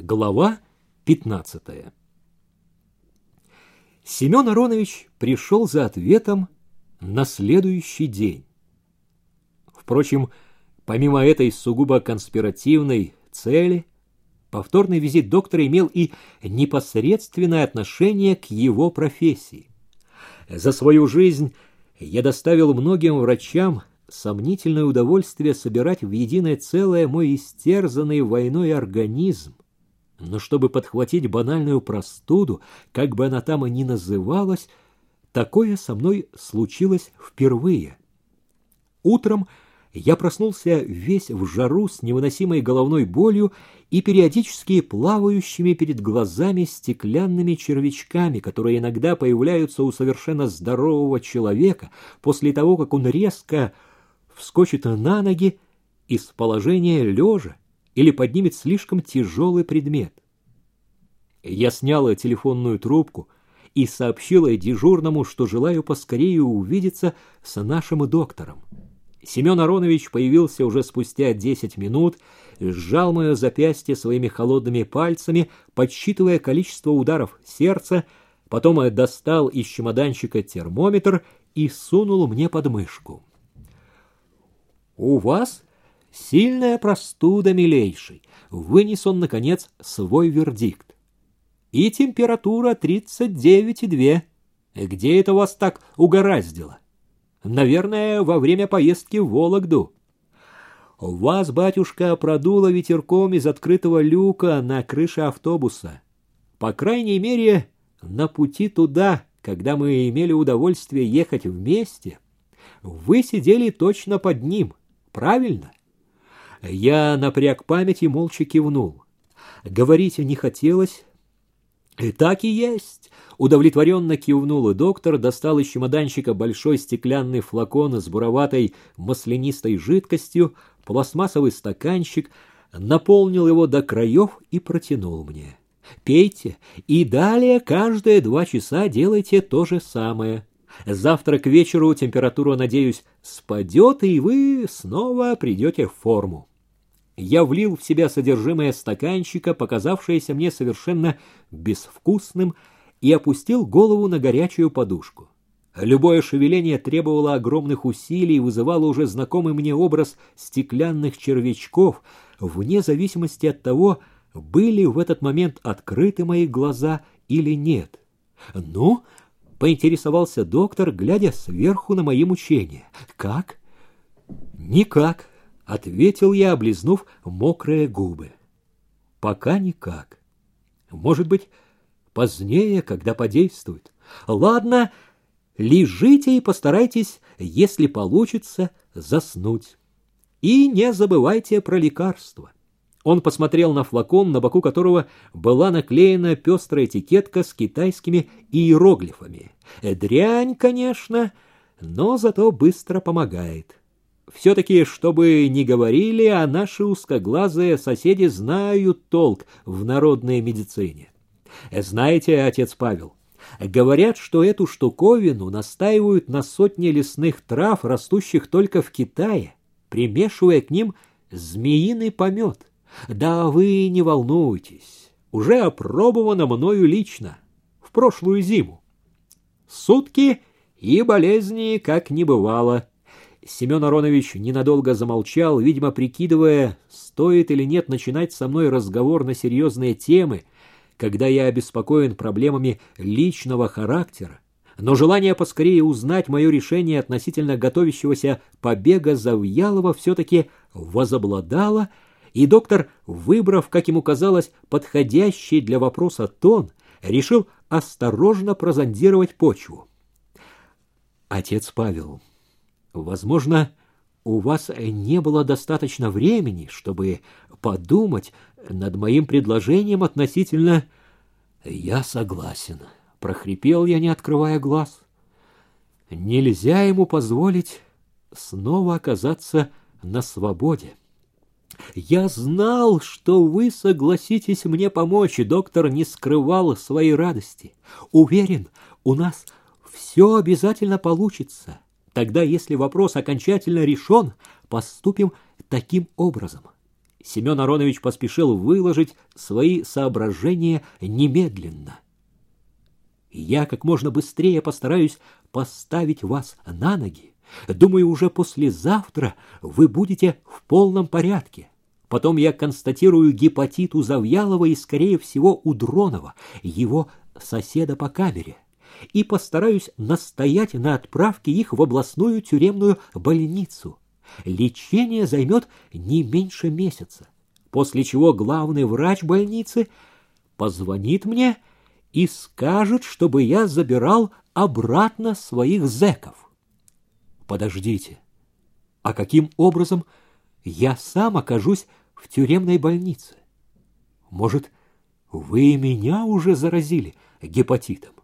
Глава 15 Семен Аронович пришел за ответом на следующий день. Впрочем, помимо этой сугубо конспиративной цели, повторный визит доктора имел и непосредственное отношение к его профессии. За свою жизнь я доставил многим врачам сомнительное удовольствие собирать в единое целое мой истерзанный войной организм. Но чтобы подхватить банальную простуду, как бы она там и ни называлась, такое со мной случилось впервые. Утром я проснулся весь в жару с невыносимой головной болью и периодически плавающими перед глазами стеклянными червячками, которые иногда появляются у совершенно здорового человека после того, как он резко вскочит на ноги из положения лежа или поднимет слишком тяжелый предмет. Я сняла телефонную трубку и сообщила дежурному, что желаю поскорее увидеться с нашим доктором. Семен Аронович появился уже спустя десять минут, сжал мое запястье своими холодными пальцами, подсчитывая количество ударов сердца, потом достал из чемоданчика термометр и сунул мне под мышку. «У вас сильная простуда, милейший», — вынес он, наконец, свой вердикт. «И температура тридцать девять и две. Где это вас так угораздило?» Наверное, во время поездки в Вологду. Вас, батюшка, продуло ветерком из открытого люка на крыше автобуса. По крайней мере, на пути туда, когда мы имели удовольствие ехать вместе, вы сидели точно под ним, правильно? Я напряг память и молча кивнул. Говорить не хотелось. И так и есть. Удовлетворенно кивнул и доктор, достал из чемоданчика большой стеклянный флакон с буроватой маслянистой жидкостью, пластмассовый стаканчик, наполнил его до краев и протянул мне. «Пейте, и далее каждые два часа делайте то же самое. Завтра к вечеру температура, надеюсь, спадет, и вы снова придете в форму». Я влил в себя содержимое стаканчика, показавшееся мне совершенно безвкусным, и опустил голову на горячую подушку. Любое шевеление требовало огромных усилий и вызывало уже знакомый мне образ стеклянных червячков, вне зависимости от того, были в этот момент открыты мои глаза или нет. «Ну?» — поинтересовался доктор, глядя сверху на мои мучения. «Как?» «Никак», — ответил я, облизнув мокрые губы. «Пока никак. Может быть, позднее, когда подействует. Ладно, лежите и постарайтесь, если получится, заснуть. И не забывайте про лекарства. Он посмотрел на флакон, на боку которого была наклеена пестрая этикетка с китайскими иероглифами. Дрянь, конечно, но зато быстро помогает. Все-таки, чтобы не говорили, а наши узкоглазые соседи знают толк в народной медицине. Знаете, отец Павел, говорят, что эту штуковину настаивают на сотне лесных трав, растущих только в Китае, примешивая к ним змеиный помет. Да вы не волнуйтесь, уже опробовано мною лично, в прошлую зиму. Сутки и болезни как не бывало. Семен Аронович ненадолго замолчал, видимо, прикидывая, стоит или нет начинать со мной разговор на серьезные темы — когда я обеспокоен проблемами личного характера, но желание поскорее узнать мое решение относительно готовящегося побега Завьялова все-таки возобладало, и доктор, выбрав, как ему казалось, подходящий для вопроса тон, решил осторожно прозондировать почву. «Отец Павел, возможно, у вас не было достаточно времени, чтобы подумать над моим предложением относительно... Я согласен, прохрипел я, не открывая глаз. Нельзя ему позволить снова оказаться на свободе. Я знал, что вы согласитесь мне помочь, и доктор не скрывал своей радости. Уверен, у нас все обязательно получится. Тогда, если вопрос окончательно решен, поступим таким образом — Семен Аронович поспешил выложить свои соображения немедленно. Я как можно быстрее постараюсь поставить вас на ноги. Думаю, уже послезавтра вы будете в полном порядке. Потом я констатирую гепатит у Завьялова и, скорее всего, у Дронова, его соседа по камере, и постараюсь настоять на отправке их в областную тюремную больницу. Лечение займет не меньше месяца, после чего главный врач больницы позвонит мне и скажет, чтобы я забирал обратно своих зэков. Подождите, а каким образом я сам окажусь в тюремной больнице? Может, вы меня уже заразили гепатитом?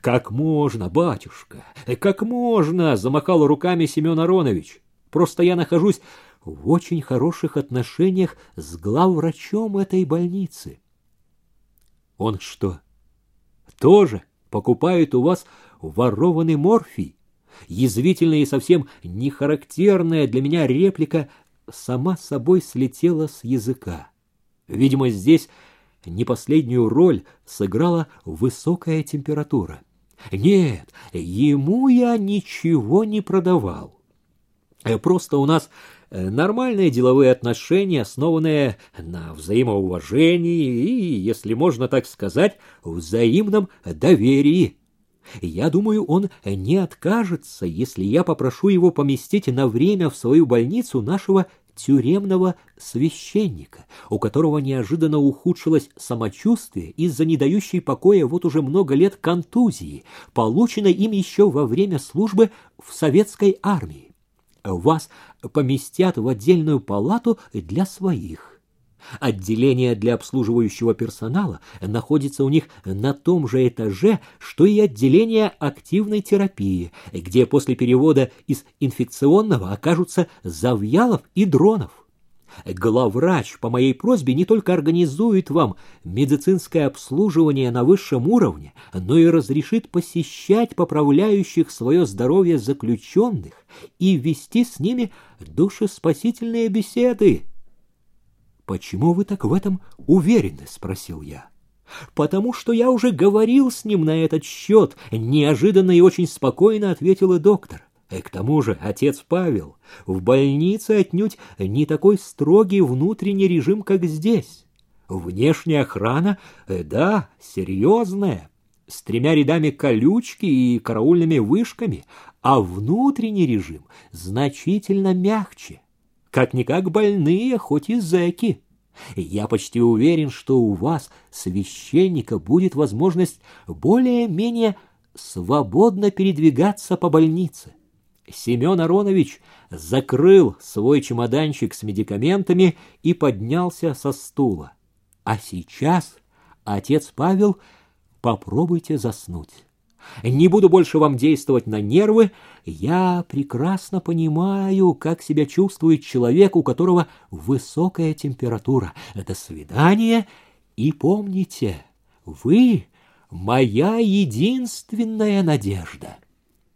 Как можно, батюшка, как можно, замахал руками Семен Аронович. Просто я нахожусь в очень хороших отношениях с главврачом этой больницы. Он что, тоже покупает у вас ворованный морфий? Язвительная и совсем нехарактерная для меня реплика сама собой слетела с языка. Видимо, здесь не последнюю роль сыграла высокая температура. Нет, ему я ничего не продавал. Э, просто у нас э, нормальные деловые отношения, основанные на взаимоуважении и, если можно так сказать, взаимном доверии. Я думаю, он не откажется, если я попрошу его поместить на время в свою больницу нашего тюремного священника, у которого неожиданно ухудшилось самочувствие из-за не дающей покоя вот уже много лет контузии, полученной им еще во время службы в советской армии. Вас поместят в отдельную палату для своих. Отделение для обслуживающего персонала находится у них на том же этаже, что и отделение активной терапии, где после перевода из инфекционного окажутся Завьялов и Дронов. Главврач по моей просьбе не только организует вам медицинское обслуживание на высшем уровне, но и разрешит посещать поправляющих свое здоровье заключенных и вести с ними душеспасительные беседы. «Почему вы так в этом уверены?» — спросил я. «Потому что я уже говорил с ним на этот счет», — неожиданно и очень спокойно ответила доктор. И к тому же отец Павел в больнице отнюдь не такой строгий внутренний режим, как здесь. Внешняя охрана, э, да, серьезная, с тремя рядами колючки и караульными вышками, а внутренний режим значительно мягче как-никак больные, хоть и зэки. Я почти уверен, что у вас, священника, будет возможность более-менее свободно передвигаться по больнице. Семен Аронович закрыл свой чемоданчик с медикаментами и поднялся со стула. А сейчас, отец Павел, попробуйте заснуть. Не буду больше вам действовать на нервы. Я прекрасно понимаю, как себя чувствует человек, у которого высокая температура. До свидания. И помните, вы моя единственная надежда.